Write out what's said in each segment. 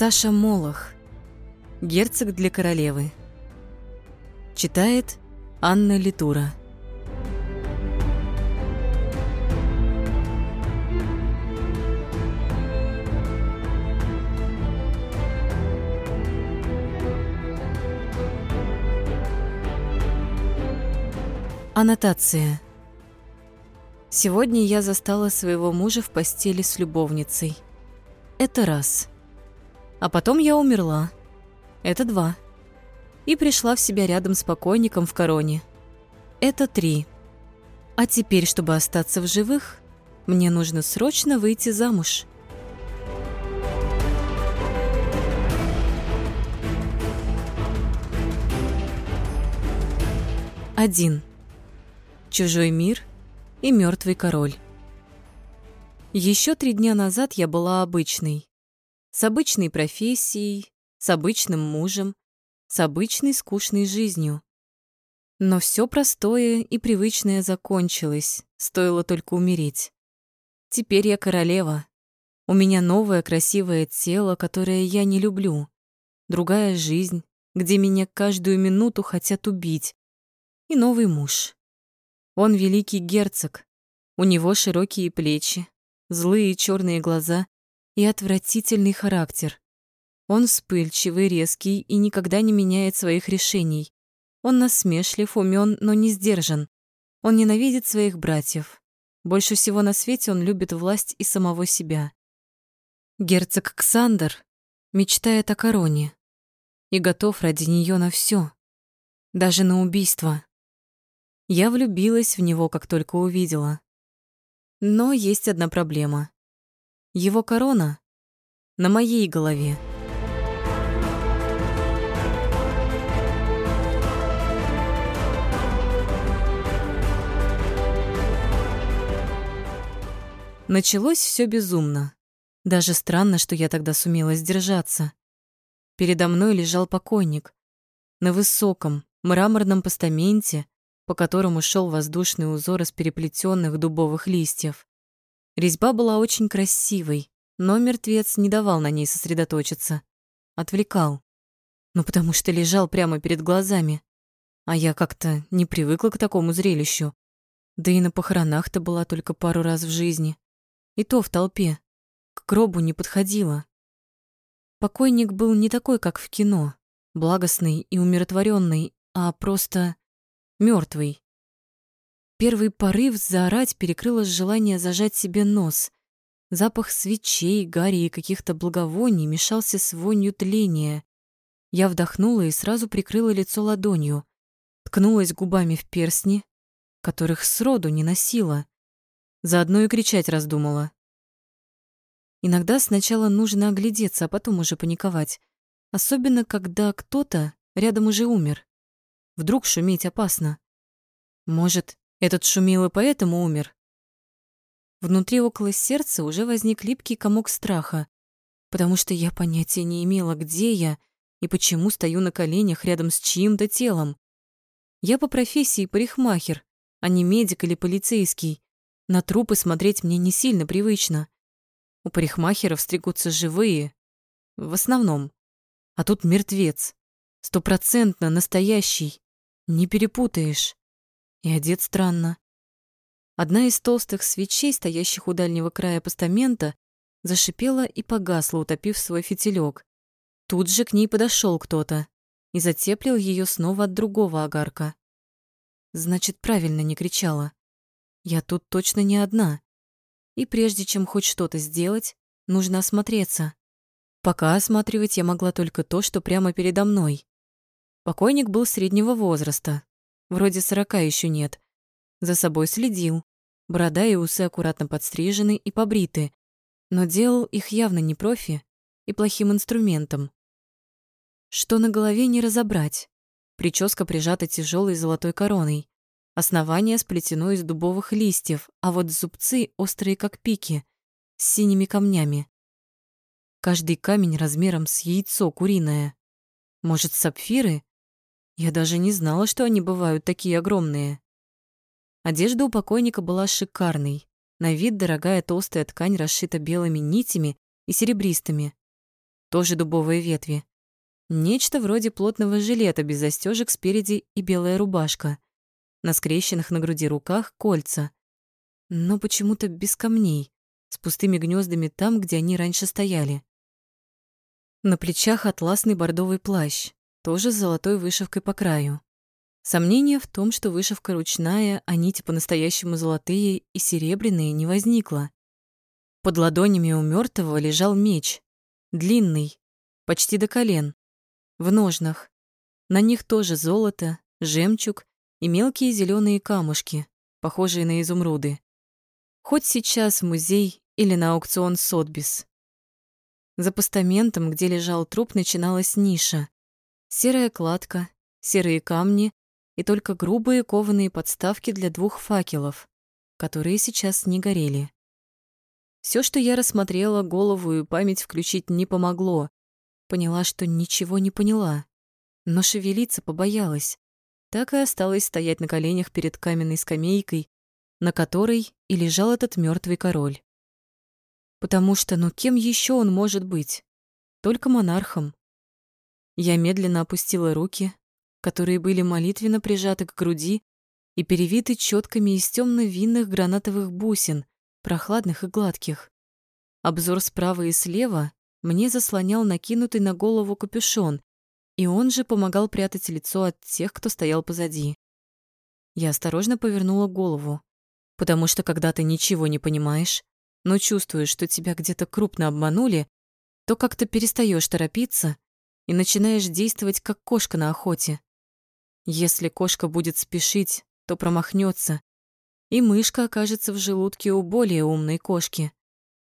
Саша Молох. Герцог для королевы. Читает Анна Литура. Аннотация. Сегодня я застала своего мужа в постели с любовницей. Это раз. А потом я умерла. Это два. И пришла в себя рядом с покойником в короне. Это три. А теперь, чтобы остаться в живых, мне нужно срочно выйти замуж. Один. Чужой мир и мертвый король. Еще три дня назад я была обычной с обычной профессией, с обычным мужем, с обычной скучной жизнью. Но все простое и привычное закончилось, стоило только умереть. Теперь я королева. У меня новое красивое тело, которое я не люблю. Другая жизнь, где меня каждую минуту хотят убить. И новый муж. Он великий герцог. У него широкие плечи, злые черные глаза и отвратительный характер. Он вспыльчивый, резкий и никогда не меняет своих решений. Он насмешлив, умен, но не сдержан. Он ненавидит своих братьев. Больше всего на свете он любит власть и самого себя. Герцог Ксандр мечтает о короне и готов ради нее на все, даже на убийство. Я влюбилась в него, как только увидела. Но есть одна проблема. Его корона на моей голове. Началось все безумно. Даже странно, что я тогда сумела сдержаться. Передо мной лежал покойник. На высоком, мраморном постаменте, по которому шел воздушный узор из переплетенных дубовых листьев. Резьба была очень красивой, но мертвец не давал на ней сосредоточиться. Отвлекал. Ну, потому что лежал прямо перед глазами. А я как-то не привыкла к такому зрелищу. Да и на похоронах-то была только пару раз в жизни. И то в толпе. К гробу не подходила. Покойник был не такой, как в кино, благостный и умиротворенный, а просто мертвый. Первый порыв заорать перекрыло желание зажать себе нос. Запах свечей, гари и каких-то благовоний мешался с вонью тления. Я вдохнула и сразу прикрыла лицо ладонью. Ткнулась губами в перстни, которых сроду не носила. Заодно и кричать раздумала. Иногда сначала нужно оглядеться, а потом уже паниковать. Особенно, когда кто-то рядом уже умер. Вдруг шуметь опасно. Может, этот шумел и поэтому умер. Внутри около сердца уже возник липкий комок страха, потому что я понятия не имела, где я и почему стою на коленях рядом с чьим-то телом. Я по профессии парикмахер, а не медик или полицейский. На трупы смотреть мне не сильно привычно. У парикмахеров стригутся живые, в основном. А тут мертвец. Стопроцентно настоящий. Не перепутаешь. И одет странно. Одна из толстых свечей, стоящих у дальнего края постамента, зашипела и погасла, утопив свой фитилек. Тут же к ней подошел кто-то и затеплил ее снова от другого огарка. Значит, правильно не кричала. Я тут точно не одна. И прежде чем хоть что-то сделать, нужно осмотреться. Пока осматривать я могла только то, что прямо передо мной. Покойник был среднего возраста, Вроде сорока еще нет. За собой следил. Борода и усы аккуратно подстрижены и побриты. Но делал их явно не профи и плохим инструментом. Что на голове не разобрать. Прическа прижата тяжелой золотой короной. Основание сплетено из дубовых листьев, а вот зубцы острые как пики, с синими камнями. Каждый камень размером с яйцо куриное. Может, сапфиры? Я даже не знала, что они бывают такие огромные. Одежда у покойника была шикарной. На вид дорогая толстая ткань расшита белыми нитями и серебристыми. тоже дубовые ветви. Нечто вроде плотного жилета без застежек спереди и белая рубашка. На скрещенных на груди руках кольца. Но почему-то без камней, с пустыми гнездами там, где они раньше стояли. На плечах атласный бордовый плащ, тоже с золотой вышивкой по краю. Сомнения в том, что вышивка ручная, а нити по-настоящему золотые и серебряные, не возникло. Под ладонями у мертвого лежал меч, длинный, почти до колен, в ножнах. На них тоже золото, жемчуг и мелкие зеленые камушки, похожие на изумруды. Хоть сейчас в музей или на аукцион Сотбис. За постаментом, где лежал труп, начиналась ниша. Серая кладка, серые камни и только грубые кованые подставки для двух факелов, которые сейчас не горели. Все, что я рассмотрела, голову и память включить не помогло. Поняла, что ничего не поняла, но шевелиться побоялась. Так и осталась стоять на коленях перед каменной скамейкой, на которой и лежал этот мертвый король. Потому что, ну кем еще он может быть? Только монархом. Я медленно опустила руки, которые были молитвенно прижаты к груди и перевиты четками из темно-винных гранатовых бусин, прохладных и гладких. Обзор справа и слева мне заслонял накинутый на голову капюшон, и он же помогал прятать лицо от тех, кто стоял позади. Я осторожно повернула голову, потому что когда ты ничего не понимаешь, но чувствуешь, что тебя где-то крупно обманули, то как-то перестаешь торопиться и начинаешь действовать как кошка на охоте. Если кошка будет спешить, то промахнется, и мышка окажется в желудке у более умной кошки.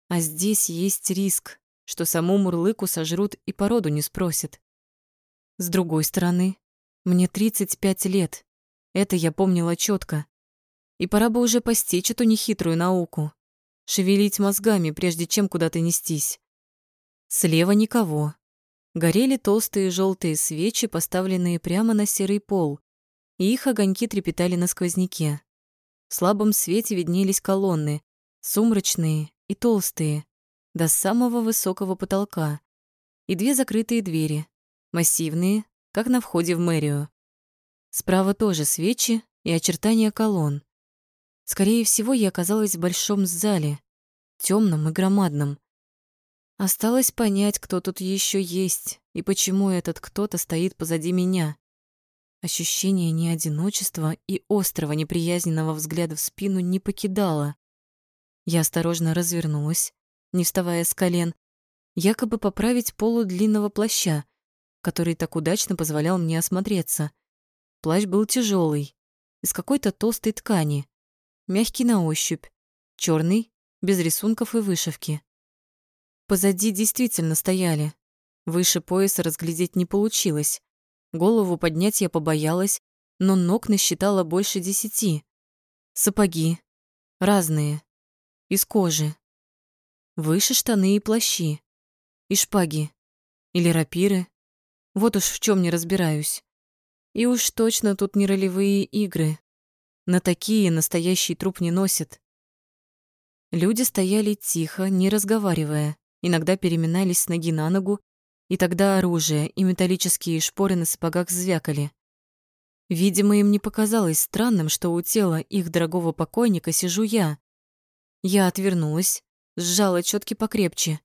А здесь есть риск, что саму мурлыку сожрут и породу не спросят. С другой стороны, мне 35 лет. Это я помнила четко. И пора бы уже постичь эту нехитрую науку. Шевелить мозгами, прежде чем куда-то нестись. Слева никого. Горели толстые желтые свечи, поставленные прямо на серый пол, и их огоньки трепетали на сквозняке. В слабом свете виднелись колонны, сумрачные и толстые, до самого высокого потолка, и две закрытые двери, массивные, как на входе в мэрию. Справа тоже свечи и очертания колонн. Скорее всего, я оказалась в большом зале, темном и громадном. Осталось понять, кто тут еще есть и почему этот кто-то стоит позади меня. Ощущение неодиночества и острого неприязненного взгляда в спину не покидало. Я осторожно развернулась, не вставая с колен, якобы поправить полу длинного плаща, который так удачно позволял мне осмотреться. Плащ был тяжелый, из какой-то толстой ткани, мягкий на ощупь, черный, без рисунков и вышивки. Позади действительно стояли. Выше пояса разглядеть не получилось. Голову поднять я побоялась, но ног насчитала больше десяти. Сапоги. Разные. Из кожи. Выше штаны и плащи. И шпаги. Или рапиры. Вот уж в чем не разбираюсь. И уж точно тут не ролевые игры. На такие настоящий труп не носят. Люди стояли тихо, не разговаривая, иногда переминались с ноги на ногу и тогда оружие и металлические шпоры на сапогах звякали. Видимо, им не показалось странным, что у тела их дорогого покойника сижу я. Я отвернулась, сжала четки покрепче.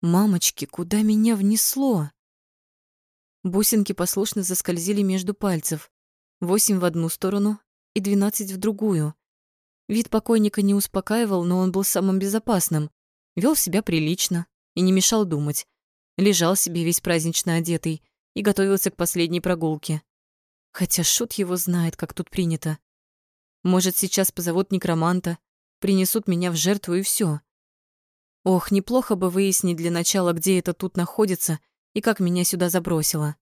«Мамочки, куда меня внесло?» Бусинки послушно заскользили между пальцев. Восемь в одну сторону и двенадцать в другую. Вид покойника не успокаивал, но он был самым безопасным. Вел себя прилично и не мешал думать лежал себе весь празднично одетый и готовился к последней прогулке. Хотя шут его знает, как тут принято. Может, сейчас позовут некроманта, принесут меня в жертву и все. Ох, неплохо бы выяснить для начала, где это тут находится и как меня сюда забросило.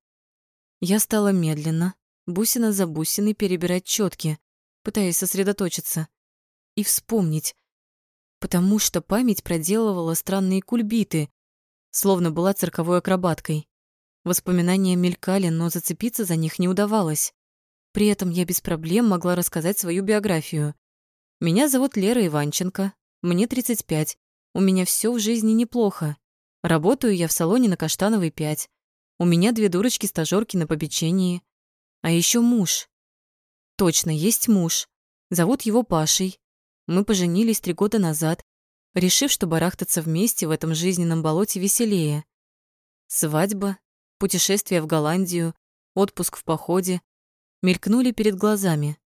Я стала медленно, бусина за бусиной перебирать четки, пытаясь сосредоточиться и вспомнить, потому что память проделывала странные кульбиты, словно была цирковой акробаткой. Воспоминания мелькали, но зацепиться за них не удавалось. При этом я без проблем могла рассказать свою биографию. Меня зовут Лера Иванченко, мне 35, у меня все в жизни неплохо. Работаю я в салоне на Каштановой 5. У меня две дурочки-стажёрки на попечении. А еще муж. Точно, есть муж. Зовут его Пашей. Мы поженились три года назад, решив, что барахтаться вместе в этом жизненном болоте веселее. Свадьба, путешествие в Голландию, отпуск в походе мелькнули перед глазами.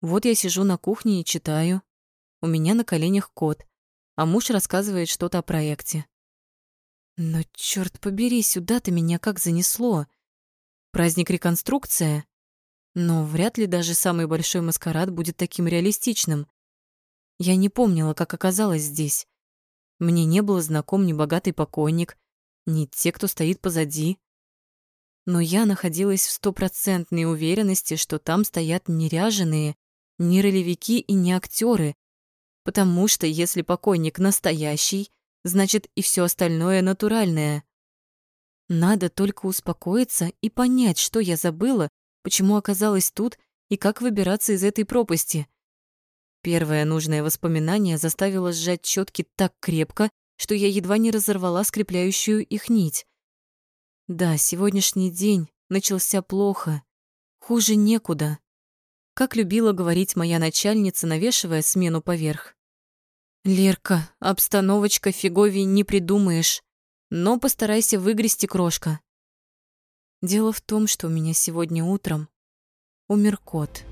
Вот я сижу на кухне и читаю. У меня на коленях кот, а муж рассказывает что-то о проекте. Но черт побери, сюда-то меня как занесло. Праздник реконструкция. Но вряд ли даже самый большой маскарад будет таким реалистичным. Я не помнила, как оказалась здесь. Мне не было знаком ни богатый покойник, ни те, кто стоит позади. Но я находилась в стопроцентной уверенности, что там стоят не ряженые, не ролевики и не актеры, потому что если покойник настоящий, значит и все остальное натуральное. Надо только успокоиться и понять, что я забыла, почему оказалась тут и как выбираться из этой пропасти. Первое нужное воспоминание заставило сжать четки так крепко, что я едва не разорвала скрепляющую их нить. Да, сегодняшний день начался плохо. Хуже некуда. Как любила говорить моя начальница, навешивая смену поверх. «Лерка, обстановочка фиговей не придумаешь, но постарайся выгрести крошка». Дело в том, что у меня сегодня утром умер кот.